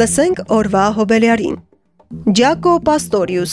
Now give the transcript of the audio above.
Լսենք օրվա հոբելյարին։ Ջակո Պաստորիուս